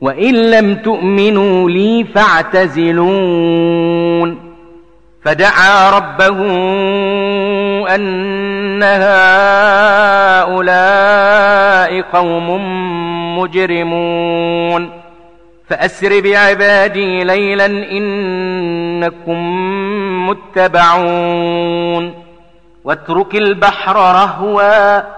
وَإِن لَّمْ تُؤْمِنُوا لِي فَاعْتَزِلُونِ فَدَعَا رَبَّهُ أَنَّ هَؤُلَاءِ قَوْمٌ مُجْرِمُونَ فَأَسْرِ بِعِبَادِي لَيْلًا إِنَّكُمْ مُتَّبَعُونَ وَاتْرُكِ الْبَحْرَ رَهْوًا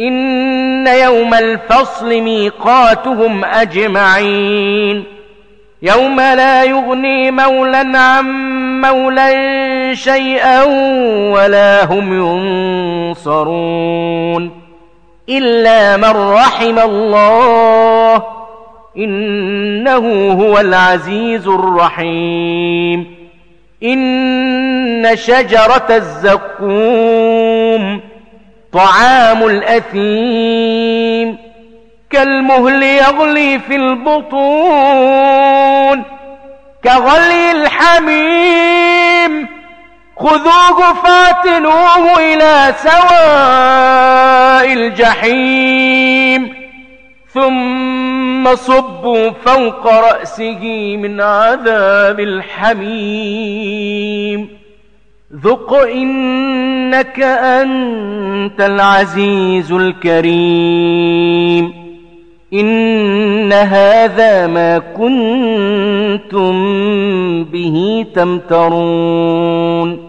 إن يوم الفصل ميقاتهم أجمعين. يوم لا يغني مولا عن مولا شيئا ولا هم ينصرون. إلا من رحم الله إنه هو العزيز الرحيم. إن شجرة الزقوم طعام الأثيم كالمهل يغلي في البطون كغلي الحميم. خذوه فاتنوه إلى سواء الجحيم. ثم صبوا فوق رأسه من عذاب الحميم. ذق إنك أنت العزيز الكريم. إن هذا ما كنتم به تمترون.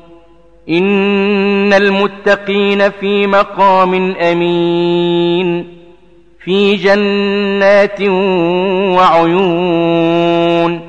إن المتقين في مقام أمين. في جنات وعيون.